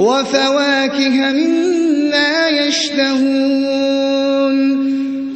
وَفَوَاكِهَ مِمَّا يَشْتَهُونَ